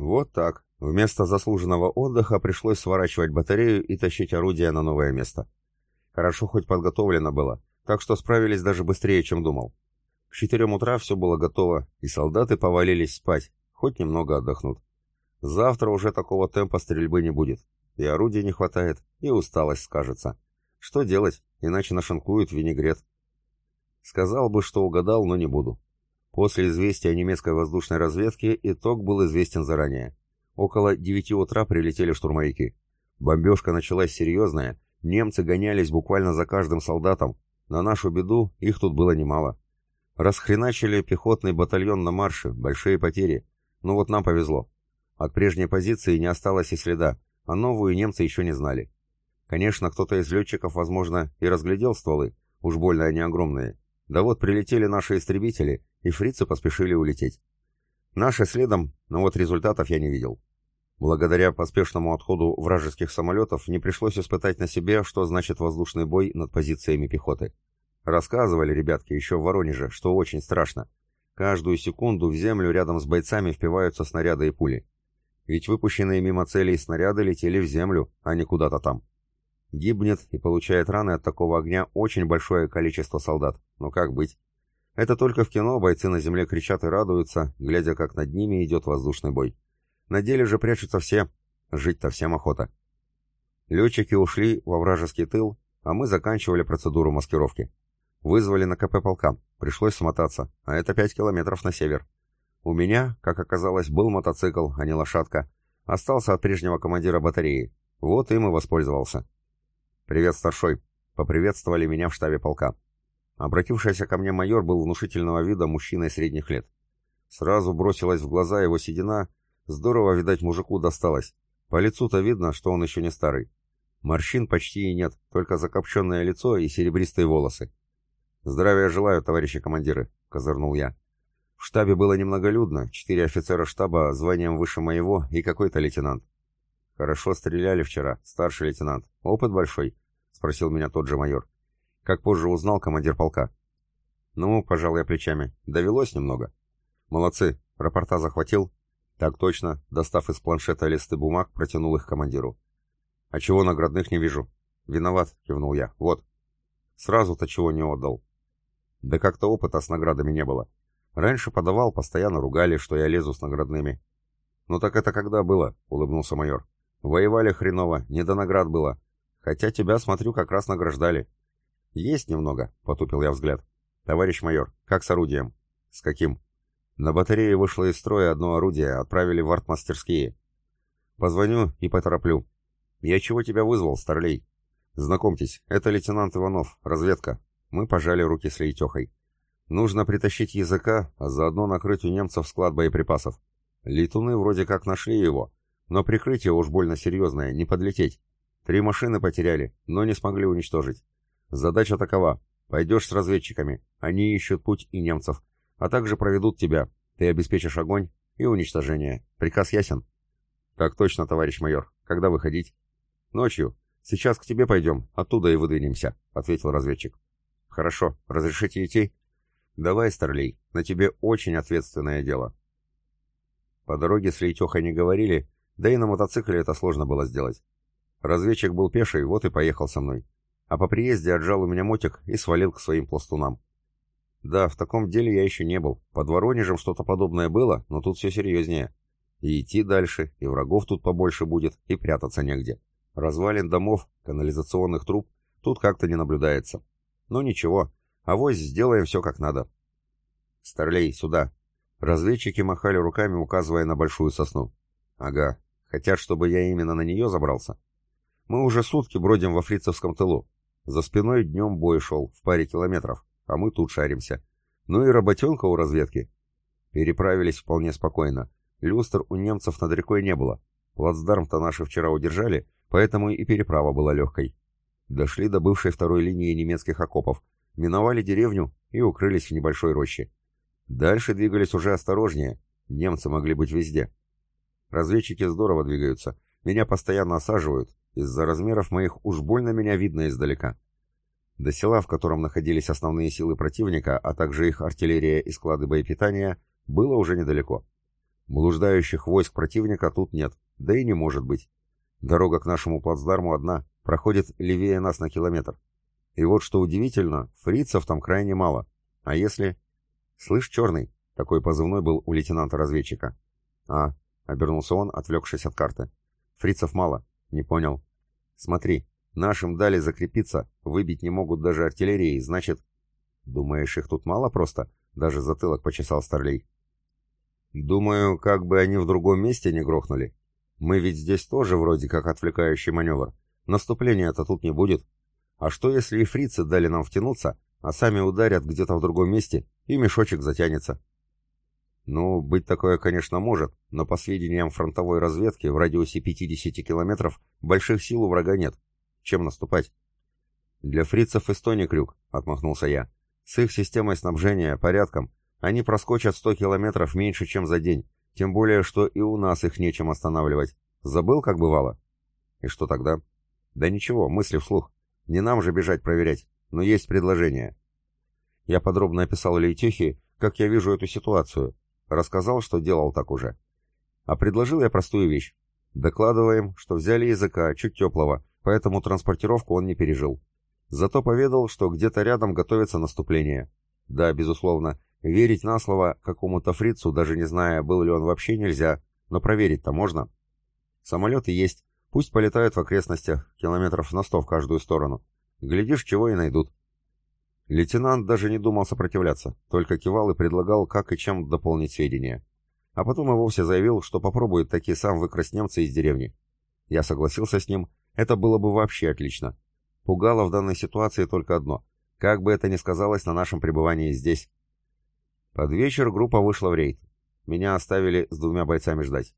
Вот так. Вместо заслуженного отдыха пришлось сворачивать батарею и тащить орудие на новое место. Хорошо хоть подготовлено было, так что справились даже быстрее, чем думал. К четырем утра все было готово, и солдаты повалились спать, хоть немного отдохнут. Завтра уже такого темпа стрельбы не будет. И орудия не хватает, и усталость скажется. Что делать, иначе нашинкуют винегрет. Сказал бы, что угадал, но не буду. После известия немецкой воздушной разведке итог был известен заранее. Около девяти утра прилетели штурмовики. Бомбежка началась серьезная, немцы гонялись буквально за каждым солдатом. На нашу беду их тут было немало. Расхреначили пехотный батальон на марше, большие потери. Но вот нам повезло. От прежней позиции не осталось и следа, а новую немцы еще не знали. Конечно, кто-то из летчиков, возможно, и разглядел стволы, уж больно они огромные. Да вот прилетели наши истребители, и фрицы поспешили улететь. Наши следом, но вот результатов я не видел. Благодаря поспешному отходу вражеских самолетов не пришлось испытать на себе, что значит воздушный бой над позициями пехоты. Рассказывали ребятки еще в Воронеже, что очень страшно. Каждую секунду в землю рядом с бойцами впиваются снаряды и пули. Ведь выпущенные мимо целей снаряды летели в землю, а не куда-то там. Гибнет и получает раны от такого огня очень большое количество солдат. Но как быть? Это только в кино бойцы на земле кричат и радуются, глядя, как над ними идет воздушный бой. На деле же прячутся все. Жить-то всем охота. Летчики ушли во вражеский тыл, а мы заканчивали процедуру маскировки. Вызвали на КП полка. Пришлось смотаться, а это пять километров на север. У меня, как оказалось, был мотоцикл, а не лошадка. Остался от прежнего командира батареи. Вот им и воспользовался. «Привет, старшой!» — поприветствовали меня в штабе полка. Обратившийся ко мне майор был внушительного вида мужчиной средних лет. Сразу бросилась в глаза его седина Здорово, видать, мужику досталось. По лицу-то видно, что он еще не старый. Морщин почти и нет, только закопченное лицо и серебристые волосы. «Здравия желаю, товарищи командиры», — козырнул я. В штабе было немноголюдно, четыре офицера штаба званием выше моего и какой-то лейтенант. «Хорошо стреляли вчера, старший лейтенант. Опыт большой?» — спросил меня тот же майор. Как позже узнал командир полка. «Ну, пожал я плечами. Довелось немного». «Молодцы. Рапорта захватил?» «Так точно», — достав из планшета листы бумаг, протянул их командиру. «А чего наградных не вижу?» «Виноват», — кивнул я. «Вот». «Сразу-то чего не отдал?» «Да как-то опыта с наградами не было. Раньше подавал, постоянно ругали, что я лезу с наградными». «Ну так это когда было?» — улыбнулся майор. «Воевали хреново, не до наград было. Хотя тебя, смотрю, как раз награждали». «Есть немного», — потупил я взгляд. «Товарищ майор, как с орудием?» «С каким?» На батарее вышло из строя одно орудие, отправили в артмастерские. Позвоню и потороплю. Я чего тебя вызвал, старлей? Знакомьтесь, это лейтенант Иванов, разведка. Мы пожали руки с Лейтехой. Нужно притащить языка, а заодно накрыть у немцев склад боеприпасов. Летуны вроде как нашли его, но прикрытие уж больно серьезное, не подлететь. Три машины потеряли, но не смогли уничтожить. Задача такова. Пойдешь с разведчиками, они ищут путь и немцев а также проведут тебя. Ты обеспечишь огонь и уничтожение. Приказ ясен?» «Так точно, товарищ майор. Когда выходить?» «Ночью. Сейчас к тебе пойдем, оттуда и выдвинемся», — ответил разведчик. «Хорошо. Разрешите идти?» «Давай, Старлей, на тебе очень ответственное дело». По дороге с Лейтехой не говорили, да и на мотоцикле это сложно было сделать. Разведчик был пеший, вот и поехал со мной. А по приезде отжал у меня мотик и свалил к своим пластунам. Да, в таком деле я еще не был. Под Воронежем что-то подобное было, но тут все серьезнее. И идти дальше, и врагов тут побольше будет, и прятаться негде. Развалин домов, канализационных труб тут как-то не наблюдается. Ну ничего, авось сделаем все как надо. Старлей, сюда. Разведчики махали руками, указывая на большую сосну. Ага, хотят, чтобы я именно на нее забрался. Мы уже сутки бродим во фрицевском тылу. За спиной днем бой шел, в паре километров а мы тут шаримся. Ну и работенка у разведки. Переправились вполне спокойно. Люстр у немцев над рекой не было. Плацдарм-то наши вчера удержали, поэтому и переправа была легкой. Дошли до бывшей второй линии немецких окопов, миновали деревню и укрылись в небольшой роще. Дальше двигались уже осторожнее, немцы могли быть везде. Разведчики здорово двигаются, меня постоянно осаживают, из-за размеров моих уж больно меня видно издалека. До села, в котором находились основные силы противника, а также их артиллерия и склады боепитания, было уже недалеко. Блуждающих войск противника тут нет, да и не может быть. Дорога к нашему плацдарму одна, проходит левее нас на километр. И вот что удивительно, фрицев там крайне мало. А если... «Слышь, черный!» — такой позывной был у лейтенанта-разведчика. «А», — обернулся он, отвлекшись от карты. «Фрицев мало. Не понял. Смотри, нашим дали закрепиться, выбить не могут даже артиллерией, значит...» «Думаешь, их тут мало просто?» — даже затылок почесал Старлей. «Думаю, как бы они в другом месте не грохнули. Мы ведь здесь тоже вроде как отвлекающий маневр. Наступления-то тут не будет. А что, если и фрицы дали нам втянуться, а сами ударят где-то в другом месте, и мешочек затянется?» «Ну, быть такое, конечно, может, но по сведениям фронтовой разведки в радиусе 50 километров больших сил у врага нет. Чем наступать?» «Для фрицев Эстония крюк», — отмахнулся я. «С их системой снабжения, порядком, они проскочат 100 километров меньше, чем за день, тем более, что и у нас их нечем останавливать. Забыл, как бывало? И что тогда? Да ничего, мысли вслух. Не нам же бежать проверять, но есть предложение. Я подробно описал Лейтехе, как я вижу эту ситуацию. Рассказал, что делал так уже. А предложил я простую вещь. Докладываем, что взяли языка, чуть теплого, поэтому транспортировку он не пережил. Зато поведал, что где-то рядом готовится наступление. Да, безусловно, Верить на слово какому-то фрицу, даже не зная, был ли он вообще нельзя, но проверить-то можно. Самолеты есть, пусть полетают в окрестностях, километров на сто в каждую сторону. Глядишь, чего и найдут. Лейтенант даже не думал сопротивляться, только кивал и предлагал, как и чем дополнить сведения. А потом и вовсе заявил, что попробует таки сам выкрасть немца из деревни. Я согласился с ним, это было бы вообще отлично. Пугало в данной ситуации только одно. Как бы это ни сказалось на нашем пребывании здесь. Под вечер группа вышла в рейд. Меня оставили с двумя бойцами ждать.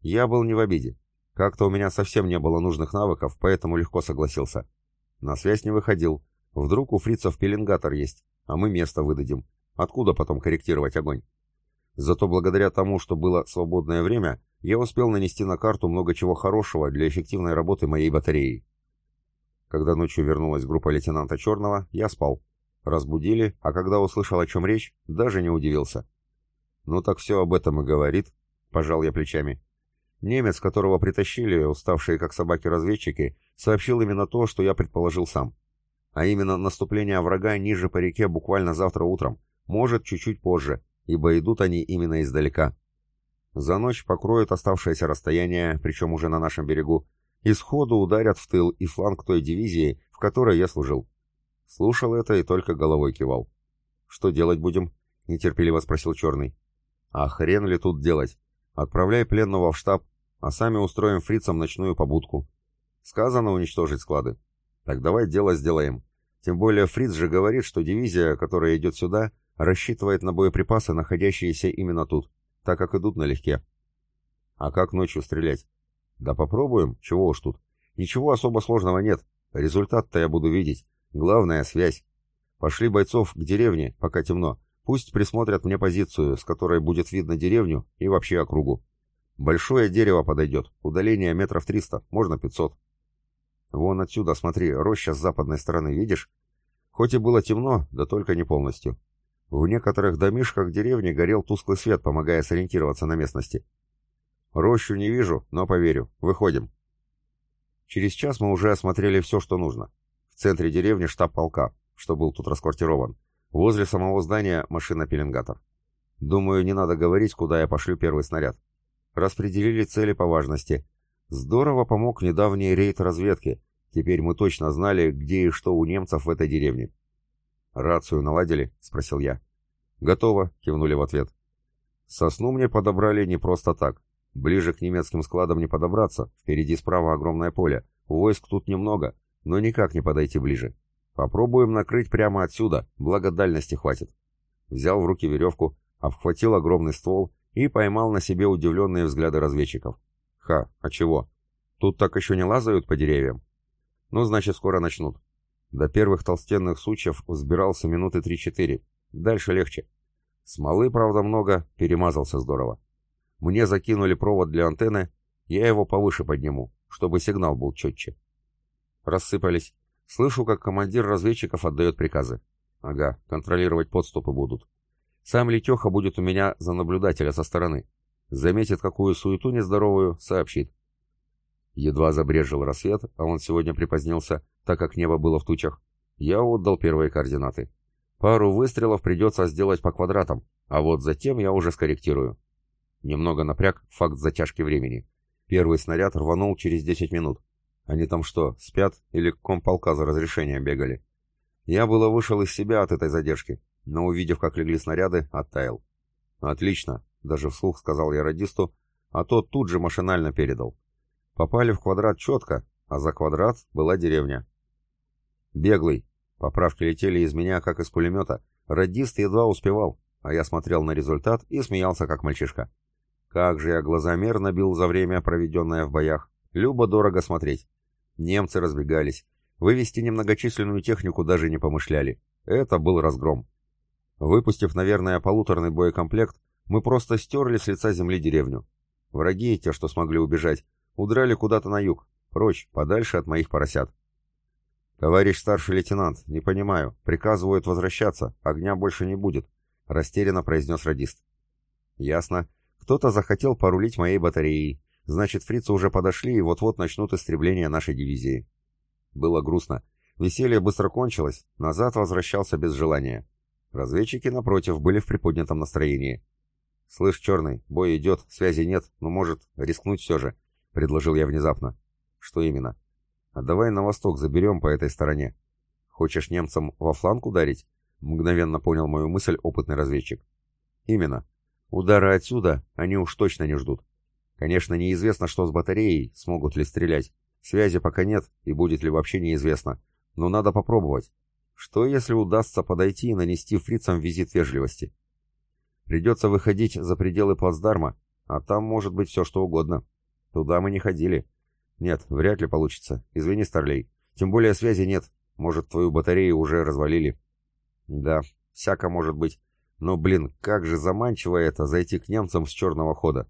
Я был не в обиде. Как-то у меня совсем не было нужных навыков, поэтому легко согласился. На связь не выходил. Вдруг у фрицев пеленгатор есть, а мы место выдадим. Откуда потом корректировать огонь? Зато благодаря тому, что было свободное время, я успел нанести на карту много чего хорошего для эффективной работы моей батареи. Когда ночью вернулась группа лейтенанта Черного, я спал. Разбудили, а когда услышал, о чем речь, даже не удивился. «Ну так все об этом и говорит», — пожал я плечами. Немец, которого притащили, уставшие как собаки-разведчики, сообщил именно то, что я предположил сам. А именно наступление врага ниже по реке буквально завтра утром, может, чуть-чуть позже, ибо идут они именно издалека. За ночь покроют оставшееся расстояние, причем уже на нашем берегу, и сходу ударят в тыл и фланг той дивизии, в которой я служил. Слушал это и только головой кивал. «Что делать будем?» — нетерпеливо спросил Черный. «А хрен ли тут делать? Отправляй пленного в штаб, а сами устроим фрицам ночную побудку. Сказано уничтожить склады. Так давай дело сделаем. Тем более фриц же говорит, что дивизия, которая идет сюда, рассчитывает на боеприпасы, находящиеся именно тут, так как идут налегке. А как ночью стрелять? Да попробуем, чего уж тут. Ничего особо сложного нет. Результат-то я буду видеть. Главная связь. Пошли бойцов к деревне, пока темно. Пусть присмотрят мне позицию, с которой будет видно деревню и вообще округу. Большое дерево подойдет, удаление метров триста, можно пятьсот. Вон отсюда, смотри, роща с западной стороны, видишь? Хоть и было темно, да только не полностью. В некоторых домишках деревни горел тусклый свет, помогая сориентироваться на местности. Рощу не вижу, но поверю. Выходим. Через час мы уже осмотрели все, что нужно. В центре деревни штаб полка, что был тут расквартирован. Возле самого здания машина-пеленгатор. Думаю, не надо говорить, куда я пошлю первый снаряд. Распределили цели по важности. Здорово помог недавний рейд разведки. Теперь мы точно знали, где и что у немцев в этой деревне. «Рацию наладили?» — спросил я. «Готово», — кивнули в ответ. «Сосну мне подобрали не просто так. Ближе к немецким складам не подобраться, впереди справа огромное поле. Войск тут немного, но никак не подойти ближе. Попробуем накрыть прямо отсюда, благо дальности хватит. Взял в руки веревку, обхватил огромный ствол и поймал на себе удивленные взгляды разведчиков. Ха, а чего? Тут так еще не лазают по деревьям? Ну, значит, скоро начнут. До первых толстенных сучьев взбирался минуты три-четыре. Дальше легче. Смолы, правда, много, перемазался здорово. Мне закинули провод для антенны, я его повыше подниму, чтобы сигнал был четче. Рассыпались. Слышу, как командир разведчиков отдает приказы. Ага, контролировать подступы будут. Сам Летеха будет у меня за наблюдателя со стороны. Заметит какую суету нездоровую, сообщит. Едва забрежил рассвет, а он сегодня припозднился, так как небо было в тучах. Я отдал первые координаты. Пару выстрелов придется сделать по квадратам, а вот затем я уже скорректирую. Немного напряг факт затяжки времени. Первый снаряд рванул через 10 минут. Они там что, спят или комполка за разрешением бегали? Я было вышел из себя от этой задержки, но увидев, как легли снаряды, оттаял. «Отлично», — даже вслух сказал я радисту, а тот тут же машинально передал. Попали в квадрат четко, а за квадрат была деревня. «Беглый», поправки летели из меня, как из пулемета, радист едва успевал, а я смотрел на результат и смеялся, как мальчишка. Как же я глазомер набил за время, проведенное в боях. Любо-дорого смотреть. Немцы разбегались. Вывести немногочисленную технику даже не помышляли. Это был разгром. Выпустив, наверное, полуторный боекомплект, мы просто стерли с лица земли деревню. Враги, те, что смогли убежать, удрали куда-то на юг, прочь, подальше от моих поросят. «Товарищ старший лейтенант, не понимаю. Приказывают возвращаться. Огня больше не будет», — растерянно произнес радист. «Ясно. Кто-то захотел порулить моей батареей. Значит, фрицы уже подошли и вот-вот начнут истребление нашей дивизии». Было грустно. Веселье быстро кончилось, назад возвращался без желания. Разведчики, напротив, были в приподнятом настроении. «Слышь, Черный, бой идет, связи нет, но может рискнуть все же», — предложил я внезапно. «Что именно?» «А давай на восток заберем по этой стороне». «Хочешь немцам во фланг ударить?» — мгновенно понял мою мысль опытный разведчик. «Именно. Удара отсюда они уж точно не ждут. Конечно, неизвестно, что с батареей, смогут ли стрелять. Связи пока нет, и будет ли вообще неизвестно. Но надо попробовать. Что, если удастся подойти и нанести фрицам визит вежливости? Придется выходить за пределы плацдарма, а там может быть все что угодно. Туда мы не ходили. Нет, вряд ли получится. Извини, Старлей. Тем более связи нет. Может, твою батарею уже развалили. Да, всяко может быть. Но, блин, как же заманчиво это, зайти к немцам с черного хода.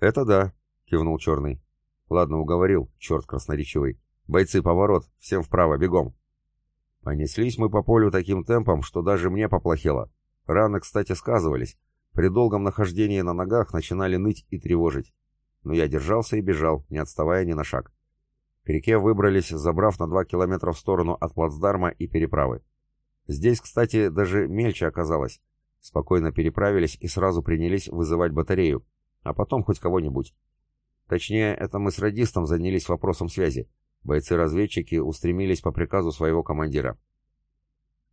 Это да, кивнул Черный. Ладно, уговорил, черт красноречивый. Бойцы, поворот, всем вправо, бегом. Понеслись мы по полю таким темпом, что даже мне поплохело. Раны, кстати, сказывались. При долгом нахождении на ногах начинали ныть и тревожить. Но я держался и бежал, не отставая ни на шаг. К реке выбрались, забрав на два километра в сторону от плацдарма и переправы. Здесь, кстати, даже мельче оказалось. Спокойно переправились и сразу принялись вызывать батарею, а потом хоть кого-нибудь. Точнее, это мы с радистом занялись вопросом связи. Бойцы-разведчики устремились по приказу своего командира.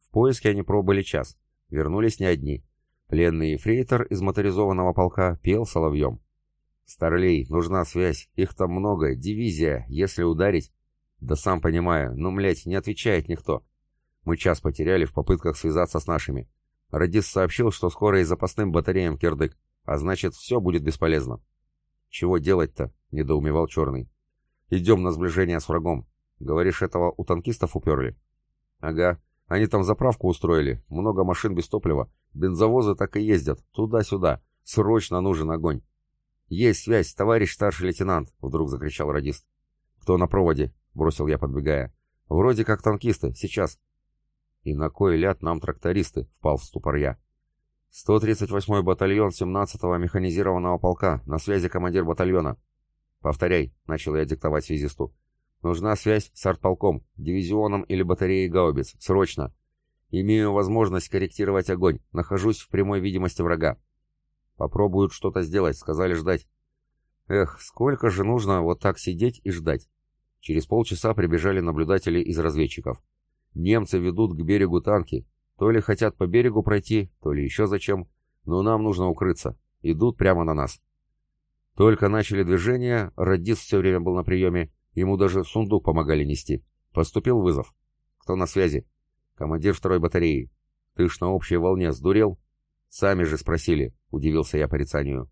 В поиске они пробыли час. Вернулись не одни. Пленный ефрейтор из моторизованного полка пел соловьем. «Старлей, нужна связь. Их там много. Дивизия. Если ударить...» «Да сам понимаю. Ну, млять, не отвечает никто. Мы час потеряли в попытках связаться с нашими. Радис сообщил, что скоро и запасным батареям кирдык, а значит, все будет бесполезно». «Чего делать-то?» — недоумевал Черный. «Идем на сближение с врагом. Говоришь, этого у танкистов уперли?» «Ага. Они там заправку устроили, много машин без топлива. Бензовозы так и ездят, туда-сюда. Срочно нужен огонь. «Есть связь, товарищ старший лейтенант!» — вдруг закричал радист. «Кто на проводе?» — бросил я, подбегая. «Вроде как танкисты, сейчас». «И на кой ляд нам трактористы?» — впал в ступор я. «138-й батальон 17-го механизированного полка, на связи командир батальона». «Повторяй», — начал я диктовать связисту. Нужна связь с артполком, дивизионом или батареей гаубиц. Срочно. Имею возможность корректировать огонь. Нахожусь в прямой видимости врага. Попробуют что-то сделать, сказали ждать. Эх, сколько же нужно вот так сидеть и ждать. Через полчаса прибежали наблюдатели из разведчиков. Немцы ведут к берегу танки. То ли хотят по берегу пройти, то ли еще зачем. Но нам нужно укрыться. Идут прямо на нас. Только начали движение, радист все время был на приеме, Ему даже сундук помогали нести. Поступил вызов. Кто на связи? Командир второй батареи. Ты ж на общей волне сдурел? Сами же спросили, удивился я порицанию.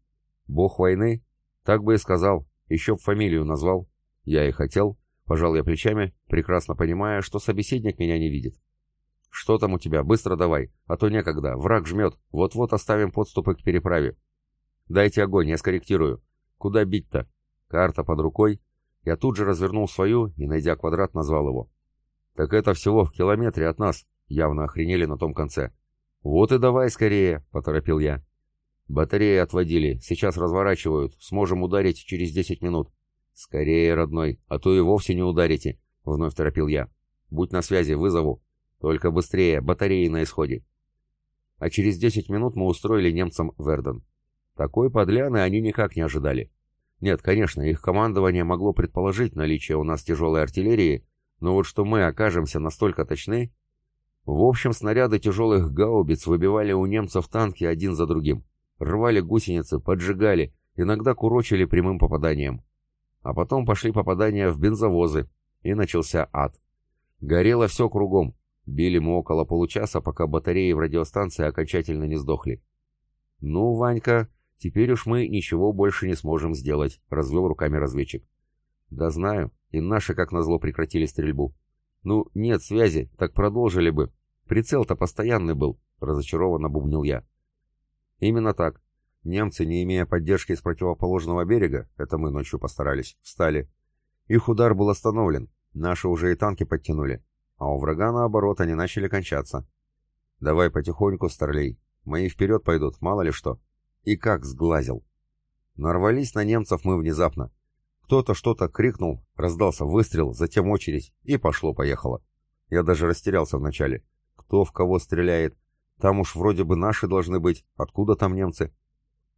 Бог войны? Так бы и сказал. Еще б фамилию назвал. Я и хотел. Пожал я плечами, прекрасно понимая, что собеседник меня не видит. «Что там у тебя? Быстро давай, а то некогда. Враг жмет. Вот-вот оставим подступы к переправе». «Дайте огонь, я скорректирую. Куда бить-то? Карта под рукой, я тут же развернул свою и, найдя квадрат, назвал его. «Так это всего в километре от нас», — явно охренели на том конце. «Вот и давай скорее», — поторопил я. Батареи отводили, сейчас разворачивают, сможем ударить через десять минут. Скорее, родной, а то и вовсе не ударите, вновь торопил я. Будь на связи, вызову. Только быстрее, батареи на исходе. А через десять минут мы устроили немцам Верден. Такой подляны они никак не ожидали. Нет, конечно, их командование могло предположить наличие у нас тяжелой артиллерии, но вот что мы окажемся настолько точны... В общем, снаряды тяжелых гаубиц выбивали у немцев танки один за другим. Рвали гусеницы, поджигали, иногда курочили прямым попаданием. А потом пошли попадания в бензовозы, и начался ад. Горело все кругом. Били мы около получаса, пока батареи в радиостанции окончательно не сдохли. «Ну, Ванька, теперь уж мы ничего больше не сможем сделать», — развел руками разведчик. «Да знаю, и наши, как назло, прекратили стрельбу. Ну, нет связи, так продолжили бы. Прицел-то постоянный был», — разочарованно бубнил я. Именно так. Немцы, не имея поддержки с противоположного берега, это мы ночью постарались, встали. Их удар был остановлен, наши уже и танки подтянули, а у врага, наоборот, они начали кончаться. Давай потихоньку, старлей, мои вперед пойдут, мало ли что. И как сглазил. Нарвались на немцев мы внезапно. Кто-то что-то крикнул, раздался выстрел, затем очередь, и пошло-поехало. Я даже растерялся вначале. Кто в кого стреляет, там уж вроде бы наши должны быть, откуда там немцы?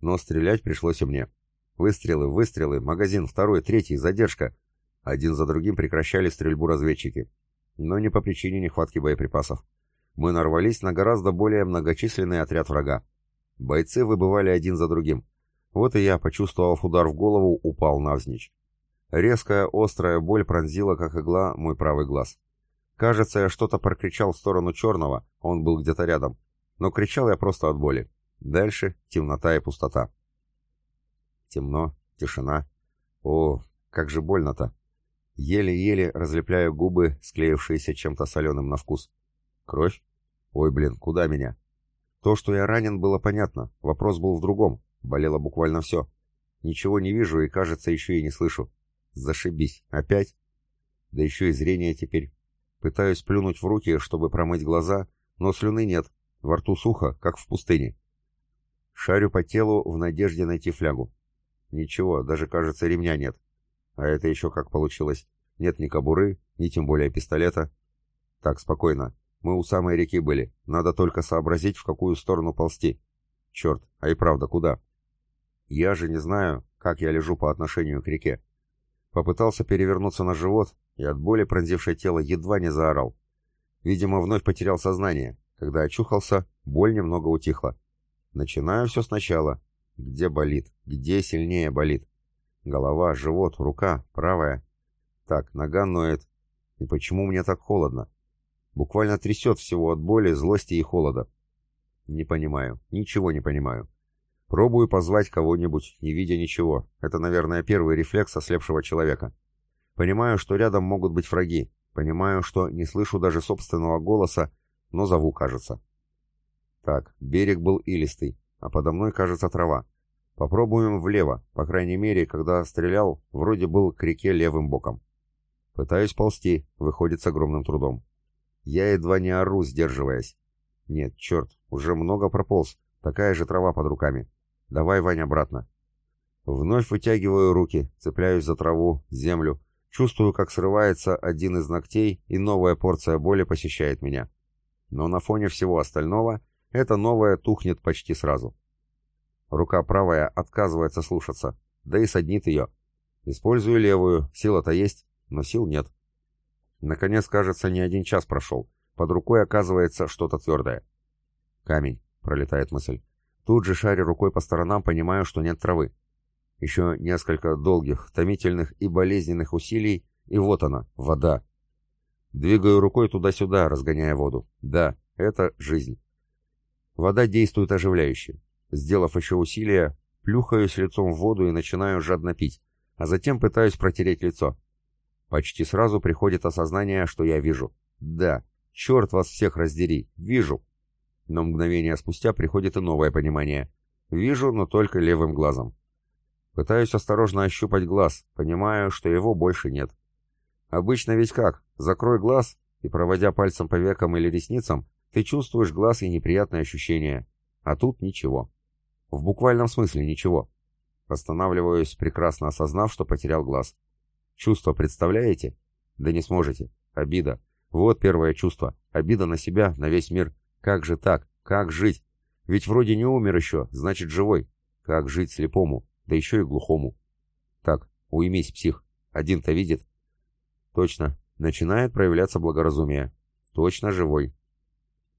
Но стрелять пришлось и мне. Выстрелы, выстрелы, магазин, второй, третий, задержка. Один за другим прекращали стрельбу разведчики. Но не по причине нехватки боеприпасов. Мы нарвались на гораздо более многочисленный отряд врага. Бойцы выбывали один за другим. Вот и я, почувствовав удар в голову, упал навзничь. Резкая, острая боль пронзила, как игла, мой правый глаз. Кажется, я что-то прокричал в сторону черного, он был где-то рядом но кричал я просто от боли. Дальше темнота и пустота. Темно, тишина. О, как же больно-то. Еле-еле разлепляю губы, склеившиеся чем-то соленым на вкус. Кровь? Ой, блин, куда меня? То, что я ранен, было понятно. Вопрос был в другом. Болело буквально все. Ничего не вижу и, кажется, еще и не слышу. Зашибись. Опять? Да еще и зрение теперь. Пытаюсь плюнуть в руки, чтобы промыть глаза, но слюны нет, во рту сухо, как в пустыне. Шарю по телу в надежде найти флягу. Ничего, даже, кажется, ремня нет. А это еще как получилось. Нет ни кобуры, ни тем более пистолета. Так, спокойно. Мы у самой реки были. Надо только сообразить, в какую сторону ползти. Черт, а и правда, куда? Я же не знаю, как я лежу по отношению к реке. Попытался перевернуться на живот, и от боли пронзившее тело едва не заорал. Видимо, вновь потерял сознание. Когда очухался, боль немного утихла. Начинаю все сначала. Где болит? Где сильнее болит? Голова, живот, рука, правая. Так, нога ноет. И почему мне так холодно? Буквально трясет всего от боли, злости и холода. Не понимаю, ничего не понимаю. Пробую позвать кого-нибудь, не видя ничего. Это, наверное, первый рефлекс ослепшего человека. Понимаю, что рядом могут быть враги. Понимаю, что не слышу даже собственного голоса но зову, кажется. Так, берег был илистый, а подо мной, кажется, трава. Попробуем влево, по крайней мере, когда стрелял, вроде был к реке левым боком. Пытаюсь ползти, выходит с огромным трудом. Я едва не ору, сдерживаясь. Нет, черт, уже много прополз, такая же трава под руками. Давай, Вань, обратно. Вновь вытягиваю руки, цепляюсь за траву, землю, чувствую, как срывается один из ногтей, и новая порция боли посещает меня но на фоне всего остального это новое тухнет почти сразу. Рука правая отказывается слушаться, да и саднит ее. Использую левую, сила-то есть, но сил нет. Наконец, кажется, не один час прошел. Под рукой оказывается что-то твердое. Камень, пролетает мысль. Тут же шарю рукой по сторонам, понимаю, что нет травы. Еще несколько долгих, томительных и болезненных усилий, и вот она, вода. Двигаю рукой туда-сюда, разгоняя воду. Да, это жизнь. Вода действует оживляюще. Сделав еще усилие, плюхаюсь лицом в воду и начинаю жадно пить, а затем пытаюсь протереть лицо. Почти сразу приходит осознание, что я вижу. Да, черт вас всех раздери, вижу. Но мгновение спустя приходит и новое понимание. Вижу, но только левым глазом. Пытаюсь осторожно ощупать глаз, понимаю, что его больше нет. Обычно ведь как? Закрой глаз, и, проводя пальцем по векам или ресницам, ты чувствуешь глаз и неприятные ощущения. А тут ничего. В буквальном смысле ничего. Останавливаюсь, прекрасно осознав, что потерял глаз. Чувство представляете? Да не сможете. Обида. Вот первое чувство. Обида на себя, на весь мир. Как же так? Как жить? Ведь вроде не умер еще, значит живой. Как жить слепому, да еще и глухому? Так, уймись, псих. Один-то видит. Точно. Начинает проявляться благоразумие. Точно живой.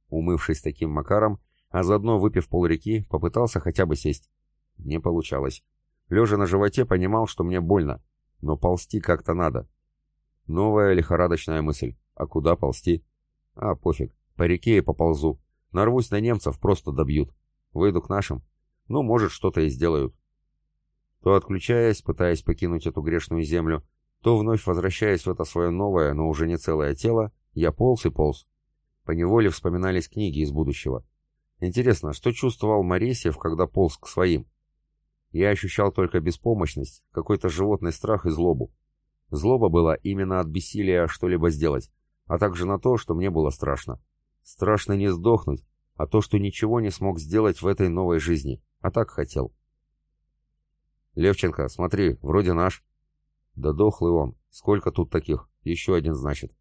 Умывшись таким макаром, а заодно выпив полреки, попытался хотя бы сесть. Не получалось. Лежа на животе, понимал, что мне больно, но ползти как-то надо. Новая лихорадочная мысль. А куда ползти? А, пофиг. По реке и поползу. Нарвусь на немцев, просто добьют. Выйду к нашим. Ну, может, что-то и сделают. То отключаясь, пытаясь покинуть эту грешную землю, то вновь возвращаясь в это свое новое, но уже не целое тело, я полз и полз. Поневоле вспоминались книги из будущего. Интересно, что чувствовал Моресьев, когда полз к своим? Я ощущал только беспомощность, какой-то животный страх и злобу. Злоба была именно от бессилия что-либо сделать, а также на то, что мне было страшно. Страшно не сдохнуть, а то, что ничего не смог сделать в этой новой жизни, а так хотел. «Левченко, смотри, вроде наш». «Да дохлый он. Сколько тут таких? Еще один, значит».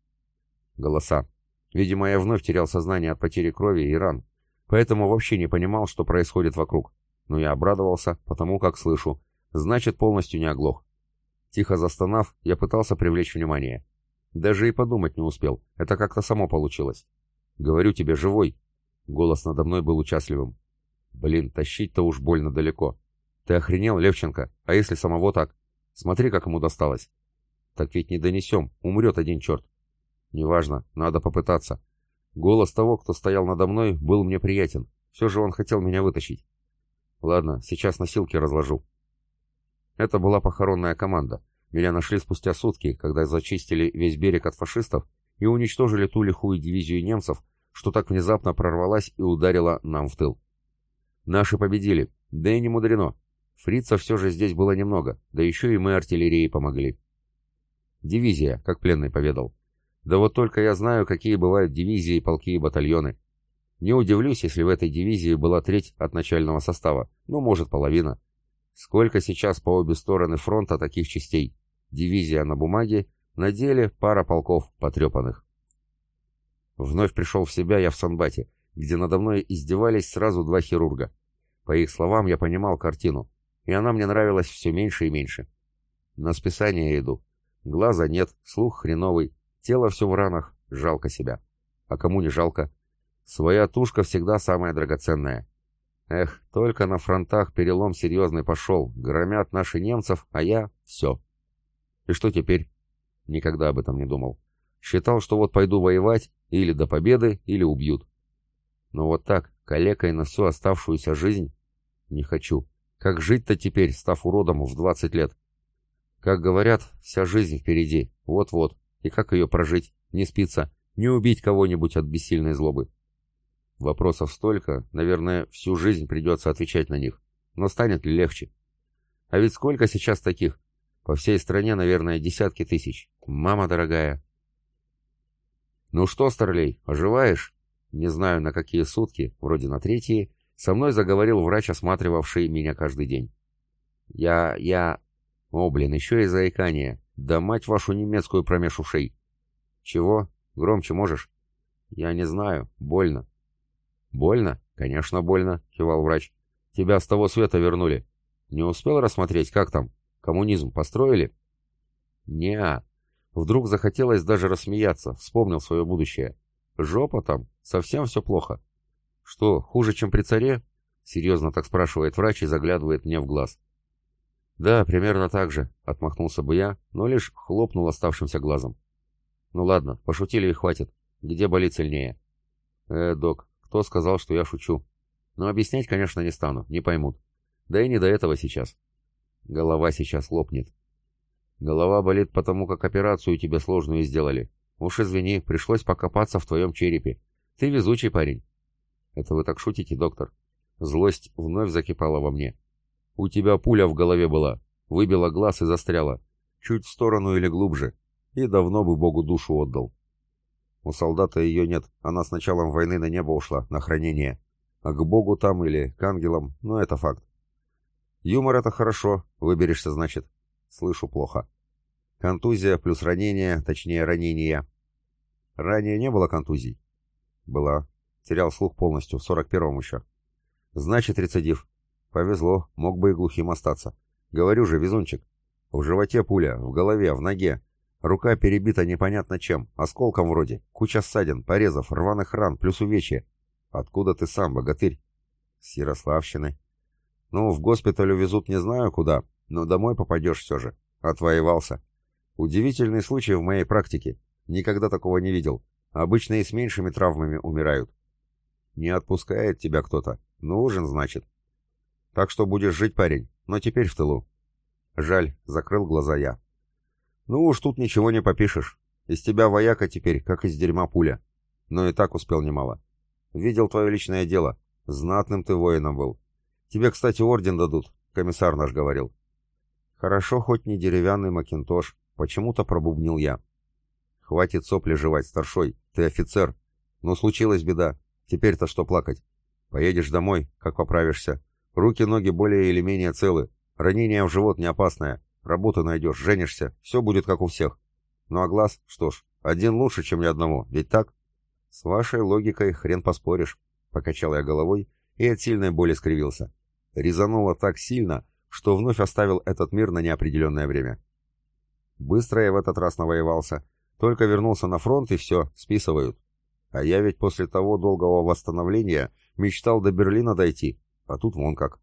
Голоса. Видимо, я вновь терял сознание от потери крови и ран, поэтому вообще не понимал, что происходит вокруг. Но я обрадовался, потому как слышу. Значит, полностью не оглох. Тихо застонав, я пытался привлечь внимание. Даже и подумать не успел. Это как-то само получилось. «Говорю тебе, живой!» Голос надо мной был участливым. «Блин, тащить-то уж больно далеко. Ты охренел, Левченко? А если самого так? Смотри, как ему досталось!» «Так ведь не донесем. Умрет один черт. Неважно, надо попытаться. Голос того, кто стоял надо мной, был мне приятен. Все же он хотел меня вытащить. Ладно, сейчас носилки разложу. Это была похоронная команда. Меня нашли спустя сутки, когда зачистили весь берег от фашистов и уничтожили ту лихую дивизию немцев, что так внезапно прорвалась и ударила нам в тыл. Наши победили, да и не мудрено. Фрицев все же здесь было немного, да еще и мы артиллерией помогли. Дивизия, как пленный поведал. Да вот только я знаю, какие бывают дивизии, полки и батальоны. Не удивлюсь, если в этой дивизии была треть от начального состава, ну, может, половина. Сколько сейчас по обе стороны фронта таких частей? Дивизия на бумаге, на деле пара полков потрепанных. Вновь пришел в себя я в Санбате, где надо мной издевались сразу два хирурга. По их словам, я понимал картину, и она мне нравилась все меньше и меньше. На списание иду. Глаза нет, слух хреновый, Тело все в ранах, жалко себя. А кому не жалко? Своя тушка всегда самая драгоценная. Эх, только на фронтах перелом серьезный пошел. Громят наши немцев, а я — все. И что теперь? Никогда об этом не думал. Считал, что вот пойду воевать, или до победы, или убьют. Но вот так, калекой на всю оставшуюся жизнь, не хочу. Как жить-то теперь, став уродом в 20 лет? Как говорят, вся жизнь впереди, вот-вот. И как ее прожить? Не спится. Не убить кого-нибудь от бессильной злобы. Вопросов столько, наверное, всю жизнь придется отвечать на них. Но станет ли легче? А ведь сколько сейчас таких? По всей стране, наверное, десятки тысяч. Мама дорогая. Ну что, Старлей, оживаешь? Не знаю, на какие сутки, вроде на третьи, со мной заговорил врач, осматривавший меня каждый день. Я... я... О, блин, еще и заикание. Да мать вашу немецкую промеж ушей. Чего? Громче можешь? Я не знаю. Больно. Больно? Конечно, больно, кивал врач. Тебя с того света вернули. Не успел рассмотреть, как там? Коммунизм построили? Не-а. Вдруг захотелось даже рассмеяться, вспомнил свое будущее. Жопа там, совсем все плохо. Что, хуже, чем при царе? Серьезно так спрашивает врач и заглядывает мне в глаз. «Да, примерно так же», — отмахнулся бы я, но лишь хлопнул оставшимся глазом. «Ну ладно, пошутили и хватит. Где болит сильнее?» «Э, док, кто сказал, что я шучу?» «Но объяснять, конечно, не стану, не поймут. Да и не до этого сейчас. Голова сейчас лопнет. Голова болит потому, как операцию тебе сложную сделали. Уж извини, пришлось покопаться в твоем черепе. Ты везучий парень». «Это вы так шутите, доктор?» Злость вновь закипала во мне. У тебя пуля в голове была, выбила глаз и застряла. Чуть в сторону или глубже. И давно бы Богу душу отдал. У солдата ее нет, она с началом войны на небо ушла, на хранение. а к Богу там или к ангелам, но это факт. Юмор — это хорошо, выберешься, значит. Слышу плохо. Контузия плюс ранение, точнее ранения. Ранее не было контузий? Была. Терял слух полностью, в 41-м еще. Значит, рецидив. Повезло, мог бы и глухим остаться. Говорю же, везунчик. В животе пуля, в голове, в ноге. Рука перебита непонятно чем, осколком вроде. Куча ссадин, порезов, рваных ран, плюс увечья. Откуда ты сам, богатырь? С Ярославщины. Ну, в госпиталь увезут не знаю куда, но домой попадешь все же. Отвоевался. Удивительный случай в моей практике. Никогда такого не видел. Обычно и с меньшими травмами умирают. Не отпускает тебя кто-то. Нужен, значит. Так что будешь жить, парень, но теперь в тылу. Жаль, закрыл глаза я. Ну уж тут ничего не попишешь. Из тебя вояка теперь, как из дерьма пуля. Но и так успел немало. Видел твое личное дело. Знатным ты воином был. Тебе, кстати, орден дадут, комиссар наш говорил. Хорошо, хоть не деревянный макинтош, почему-то пробубнил я. Хватит сопли жевать, старшой, ты офицер. Но случилась беда, теперь-то что плакать? Поедешь домой, как поправишься. Руки-ноги более или менее целы, ранение в живот не опасное, работу найдешь, женишься, все будет как у всех. Ну а глаз, что ж, один лучше, чем ни одного, ведь так? С вашей логикой хрен поспоришь, покачал я головой и от сильной боли скривился. Резануло так сильно, что вновь оставил этот мир на неопределенное время. Быстро я в этот раз навоевался. Только вернулся на фронт и все, списывают. А я ведь после того долгого восстановления мечтал до Берлина дойти, а тут вон как.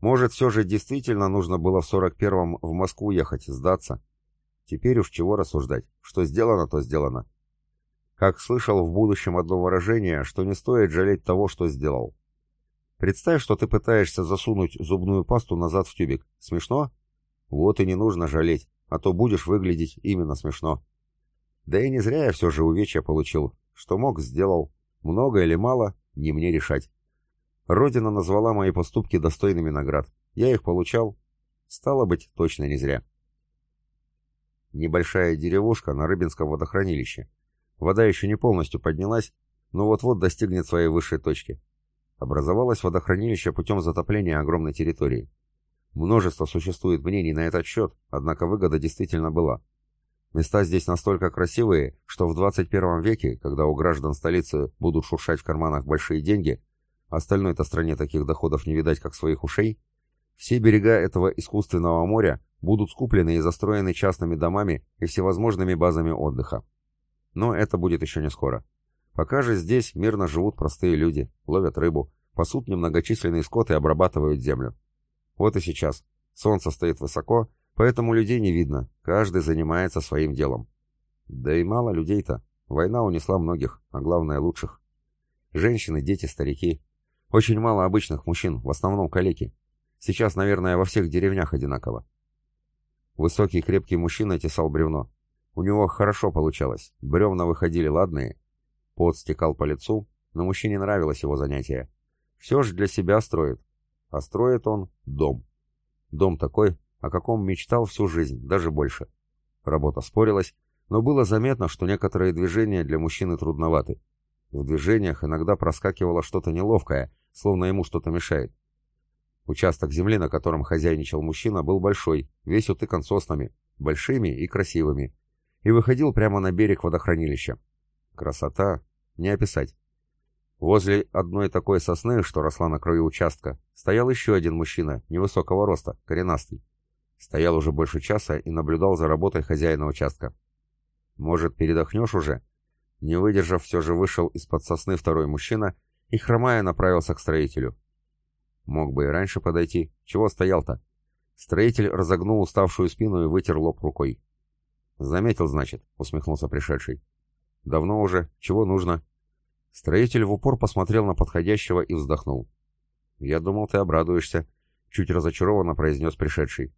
Может, все же действительно нужно было в 41-м в Москву ехать, сдаться? Теперь уж чего рассуждать. Что сделано, то сделано. Как слышал в будущем одно выражение, что не стоит жалеть того, что сделал. Представь, что ты пытаешься засунуть зубную пасту назад в тюбик. Смешно? Вот и не нужно жалеть, а то будешь выглядеть именно смешно. Да и не зря я все же увечья получил. Что мог, сделал. Много или мало, не мне решать. Родина назвала мои поступки достойными наград. Я их получал. Стало быть, точно не зря. Небольшая деревушка на Рыбинском водохранилище. Вода еще не полностью поднялась, но вот-вот достигнет своей высшей точки. Образовалось водохранилище путем затопления огромной территории. Множество существует мнений на этот счет, однако выгода действительно была. Места здесь настолько красивые, что в 21 веке, когда у граждан столицы будут шуршать в карманах большие деньги, остальной-то стране таких доходов не видать, как своих ушей, все берега этого искусственного моря будут скуплены и застроены частными домами и всевозможными базами отдыха. Но это будет еще не скоро. Пока же здесь мирно живут простые люди, ловят рыбу, пасут немногочисленный скот и обрабатывают землю. Вот и сейчас. Солнце стоит высоко, поэтому людей не видно, каждый занимается своим делом. Да и мало людей-то. Война унесла многих, а главное лучших. Женщины, дети, старики. Очень мало обычных мужчин, в основном калеки. Сейчас, наверное, во всех деревнях одинаково. Высокий крепкий мужчина тесал бревно. У него хорошо получалось, бревна выходили ладные, Пот стекал по лицу, но мужчине нравилось его занятие. Все же для себя строит. А строит он дом. Дом такой, о каком мечтал всю жизнь, даже больше. Работа спорилась, но было заметно, что некоторые движения для мужчины трудноваты. В движениях иногда проскакивало что-то неловкое, словно ему что-то мешает. Участок земли, на котором хозяйничал мужчина, был большой, весь утыкан соснами, большими и красивыми, и выходил прямо на берег водохранилища. Красота не описать. Возле одной такой сосны, что росла на краю участка, стоял еще один мужчина, невысокого роста, коренастый. Стоял уже больше часа и наблюдал за работой хозяина участка. «Может, передохнешь уже?» Не выдержав, все же вышел из-под сосны второй мужчина и, хромая, направился к строителю. Мог бы и раньше подойти. Чего стоял-то? Строитель разогнул уставшую спину и вытер лоб рукой. «Заметил, значит», — усмехнулся пришедший. «Давно уже. Чего нужно?» Строитель в упор посмотрел на подходящего и вздохнул. «Я думал, ты обрадуешься», — чуть разочарованно произнес пришедший.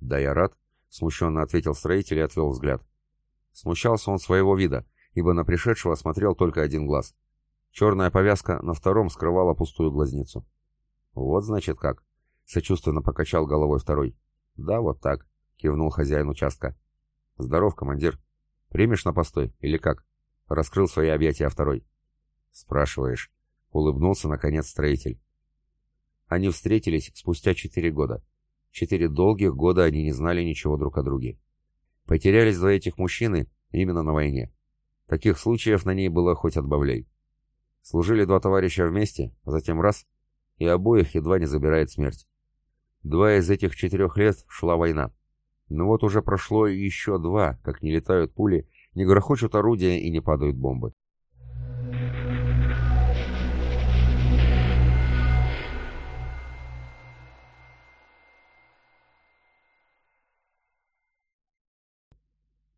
«Да я рад», — смущенно ответил строитель и отвел взгляд. Смущался он своего вида, ибо на пришедшего смотрел только один глаз. Черная повязка на втором скрывала пустую глазницу. «Вот, значит, как?» — сочувственно покачал головой второй. «Да, вот так», — кивнул хозяин участка. «Здоров, командир. Примешь на постой или как?» Раскрыл свои объятия второй. «Спрашиваешь». улыбнулся наконец строитель. Они встретились спустя четыре года. Четыре долгих года они не знали ничего друг о друге. Потерялись два этих мужчины именно на войне. Таких случаев на ней было хоть отбавляй. Служили два товарища вместе, а затем раз, и обоих едва не забирает смерть. Два из этих четырех лет шла война. Но вот уже прошло еще два, как не летают пули, не грохочут орудия и не падают бомбы.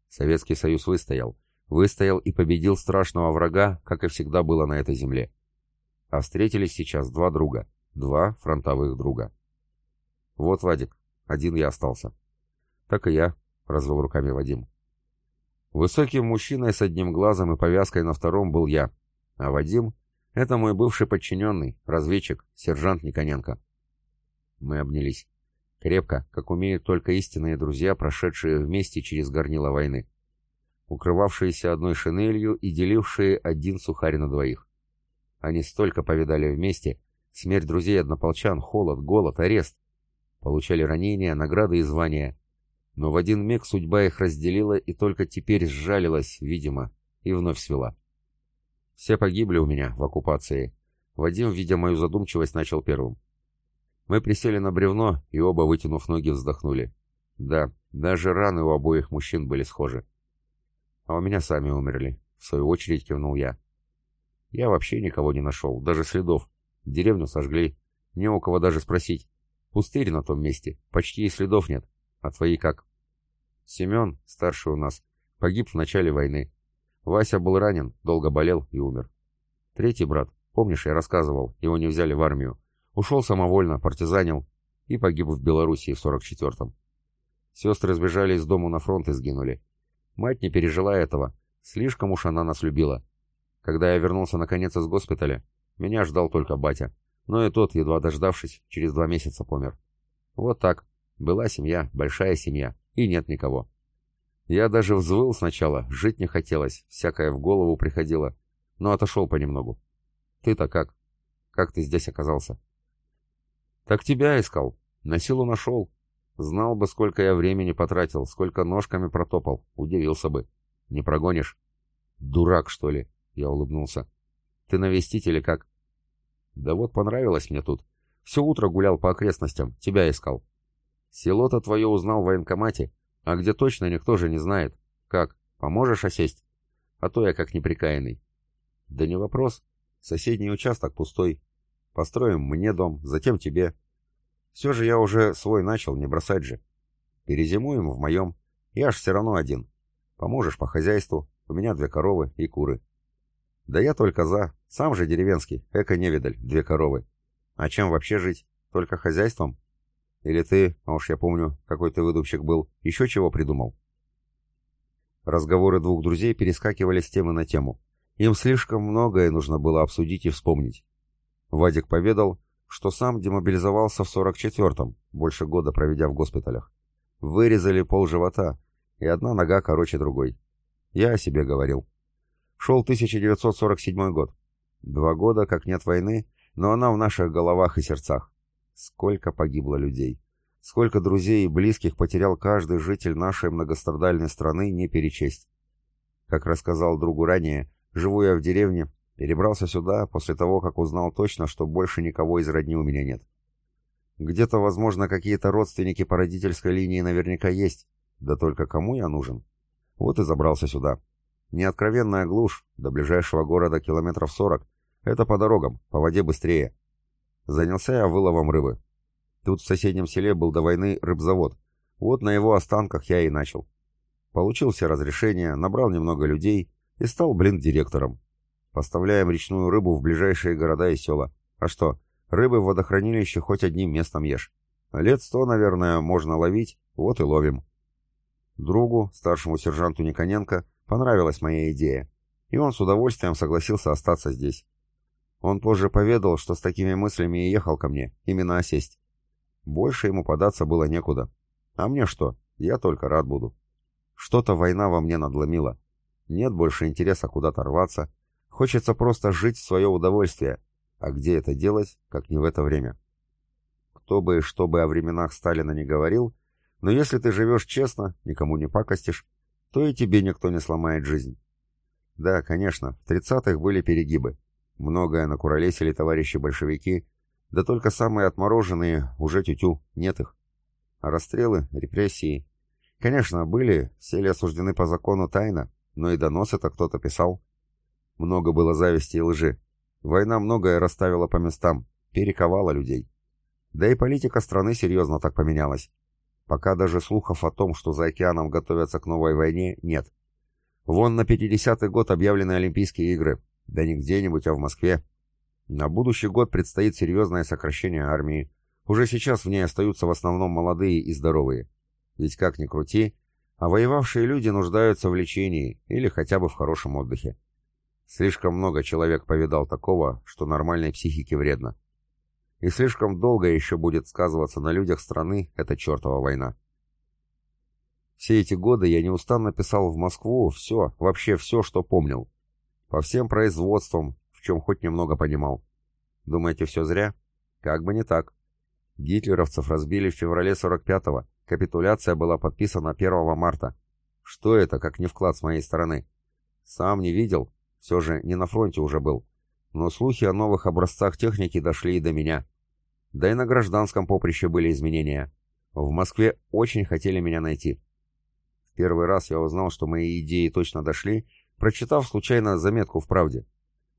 Советский Союз выстоял. Выстоял и победил страшного врага, как и всегда было на этой земле. А встретились сейчас два друга. Два фронтовых друга. Вот, Вадик, один я остался. Так и я, развел руками Вадим. Высоким мужчиной с одним глазом и повязкой на втором был я. А Вадим — это мой бывший подчиненный, разведчик, сержант Никоненко. Мы обнялись. Крепко, как умеют только истинные друзья, прошедшие вместе через горнило войны. Укрывавшиеся одной шинелью и делившие один сухарь на двоих. Они столько повидали вместе. Смерть друзей-однополчан, холод, голод, арест. Получали ранения, награды и звания. Но в один миг судьба их разделила и только теперь сжалилась, видимо, и вновь свела. Все погибли у меня в оккупации. Вадим, видя мою задумчивость, начал первым. Мы присели на бревно и оба, вытянув ноги, вздохнули. Да, даже раны у обоих мужчин были схожи. А у меня сами умерли. В свою очередь кивнул я. Я вообще никого не нашел, даже следов. Деревню сожгли. Не у кого даже спросить. Пустырь на том месте. Почти и следов нет. А твои как? Семен, старший у нас, погиб в начале войны. Вася был ранен, долго болел и умер. Третий брат, помнишь, я рассказывал, его не взяли в армию. Ушел самовольно, партизанил и погиб в Белоруссии в 44-м. Сестры сбежали из дому на фронт и сгинули. Мать не пережила этого, слишком уж она нас любила. Когда я вернулся наконец из госпиталя, меня ждал только батя. Но и тот, едва дождавшись, через два месяца помер. Вот так. Была семья, большая семья, и нет никого. Я даже взвыл сначала, жить не хотелось, всякое в голову приходило, но отошел понемногу. Ты-то как? Как ты здесь оказался? Так тебя искал. На силу нашел. Знал бы, сколько я времени потратил, сколько ножками протопал. Удивился бы. Не прогонишь? Дурак, что ли? Я улыбнулся. Ты навестить или как? Да вот понравилось мне тут. Все утро гулял по окрестностям, тебя искал. Село-то твое узнал в военкомате, а где точно никто же не знает. Как, поможешь осесть? А то я как неприкаянный. Да не вопрос. Соседний участок пустой. Построим мне дом, затем тебе. Все же я уже свой начал, не бросать же. Перезимуем в моем. Я ж все равно один. Поможешь по хозяйству. У меня две коровы и куры. Да я только за. Сам же деревенский, эко-невидаль, две коровы. А чем вообще жить? Только хозяйством? Или ты, а уж я помню, какой ты выдумщик был, еще чего придумал? Разговоры двух друзей перескакивали с темы на тему. Им слишком многое нужно было обсудить и вспомнить. Вадик поведал, что сам демобилизовался в 44-м, больше года проведя в госпиталях. Вырезали пол живота, и одна нога короче другой. Я о себе говорил. Шел 1947 год. Два года, как нет войны, но она в наших головах и сердцах. Сколько погибло людей. Сколько друзей и близких потерял каждый житель нашей многострадальной страны, не перечесть. Как рассказал другу ранее, живу я в деревне, Перебрался сюда после того, как узнал точно, что больше никого из родни у меня нет. Где-то, возможно, какие-то родственники по родительской линии наверняка есть, да только кому я нужен? Вот и забрался сюда. Неоткровенная глушь, до ближайшего города километров сорок. Это по дорогам, по воде быстрее. Занялся я выловом рыбы. Тут в соседнем селе был до войны рыбзавод. Вот на его останках я и начал. Получил все разрешения, набрал немного людей и стал, блин, директором. Поставляем речную рыбу в ближайшие города и села. А что, рыбы в водохранилище хоть одним местом ешь. Лет сто, наверное, можно ловить, вот и ловим. Другу, старшему сержанту Никоненко, понравилась моя идея, и он с удовольствием согласился остаться здесь. Он позже поведал, что с такими мыслями и ехал ко мне, именно осесть. Больше ему податься было некуда. А мне что? Я только рад буду. Что-то война во мне надломила. Нет больше интереса куда-то рваться, Хочется просто жить в свое удовольствие. А где это делать, как не в это время? Кто бы и что бы о временах Сталина не говорил, но если ты живешь честно, никому не пакостишь, то и тебе никто не сломает жизнь. Да, конечно, в 30-х были перегибы. Многое накуролесили товарищи большевики, да только самые отмороженные уже тютю, нет их. А расстрелы, репрессии. Конечно, были, все ли осуждены по закону тайно, но и донос это кто-то писал. Много было зависти и лжи. Война многое расставила по местам, перековала людей. Да и политика страны серьезно так поменялась. Пока даже слухов о том, что за океаном готовятся к новой войне, нет. Вон на 50-й год объявлены Олимпийские игры. Да не где-нибудь, а в Москве. На будущий год предстоит серьезное сокращение армии. Уже сейчас в ней остаются в основном молодые и здоровые. Ведь как ни крути, а воевавшие люди нуждаются в лечении или хотя бы в хорошем отдыхе. Слишком много человек повидал такого, что нормальной психике вредно. И слишком долго еще будет сказываться на людях страны эта чертова война. Все эти годы я неустанно писал в Москву все, вообще все, что помнил. По всем производствам, в чем хоть немного понимал. Думаете, все зря? Как бы не так. Гитлеровцев разбили в феврале 45-го. Капитуляция была подписана 1 марта. Что это, как не вклад с моей стороны? Сам не видел, все же не на фронте уже был. Но слухи о новых образцах техники дошли и до меня. Да и на гражданском поприще были изменения. В Москве очень хотели меня найти. В первый раз я узнал, что мои идеи точно дошли, прочитав случайно заметку в «Правде».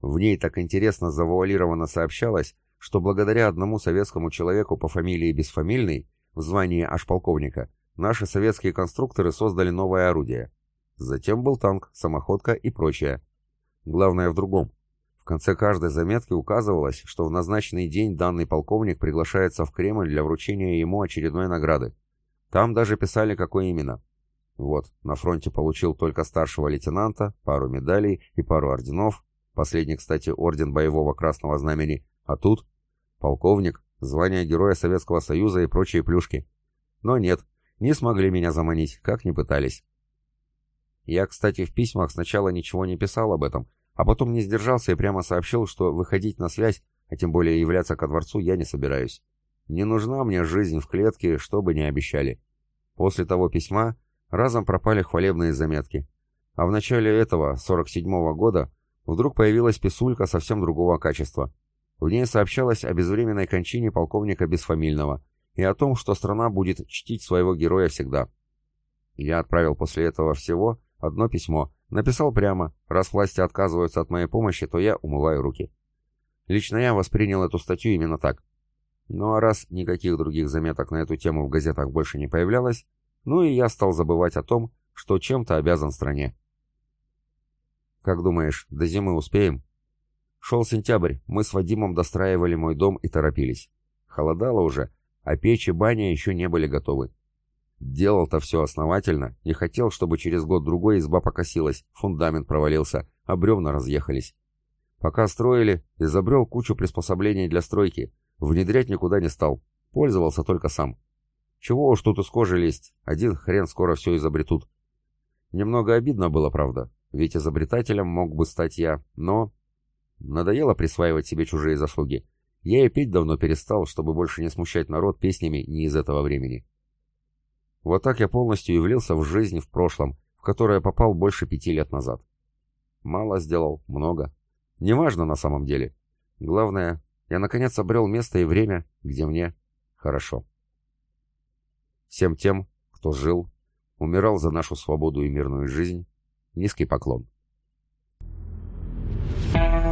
В ней так интересно завуалированно сообщалось, что благодаря одному советскому человеку по фамилии Бесфамильный, в звании аж полковника, наши советские конструкторы создали новое орудие. Затем был танк, самоходка и прочее. Главное в другом. В конце каждой заметки указывалось, что в назначенный день данный полковник приглашается в Кремль для вручения ему очередной награды. Там даже писали, какой именно. Вот, на фронте получил только старшего лейтенанта, пару медалей и пару орденов, последний, кстати, орден боевого красного знамени, а тут полковник, звание Героя Советского Союза и прочие плюшки. Но нет, не смогли меня заманить, как ни пытались. Я, кстати, в письмах сначала ничего не писал об этом, а потом не сдержался и прямо сообщил, что выходить на связь, а тем более являться ко дворцу, я не собираюсь. Не нужна мне жизнь в клетке, что бы ни обещали. После того письма разом пропали хвалебные заметки. А в начале этого, 47-го года, вдруг появилась писулька совсем другого качества. В ней сообщалось о безвременной кончине полковника Бесфамильного и о том, что страна будет чтить своего героя всегда. Я отправил после этого всего одно письмо, Написал прямо, раз власти отказываются от моей помощи, то я умываю руки. Лично я воспринял эту статью именно так. Ну а раз никаких других заметок на эту тему в газетах больше не появлялось, ну и я стал забывать о том, что чем-то обязан стране. Как думаешь, до зимы успеем? Шел сентябрь, мы с Вадимом достраивали мой дом и торопились. Холодало уже, а печь и баня еще не были готовы. Делал-то все основательно и хотел, чтобы через год-другой изба покосилась, фундамент провалился, а бревна разъехались. Пока строили, изобрел кучу приспособлений для стройки, внедрять никуда не стал, пользовался только сам. Чего уж тут из кожи лезть, один хрен скоро все изобретут. Немного обидно было, правда, ведь изобретателем мог бы стать я, но... Надоело присваивать себе чужие заслуги. Я и петь давно перестал, чтобы больше не смущать народ песнями не из этого времени. Вот так я полностью явился в жизнь в прошлом, в которое попал больше пяти лет назад. Мало сделал, много. Неважно на самом деле. Главное, я наконец обрел место и время, где мне хорошо. Всем тем, кто жил, умирал за нашу свободу и мирную жизнь, низкий поклон. Thank you.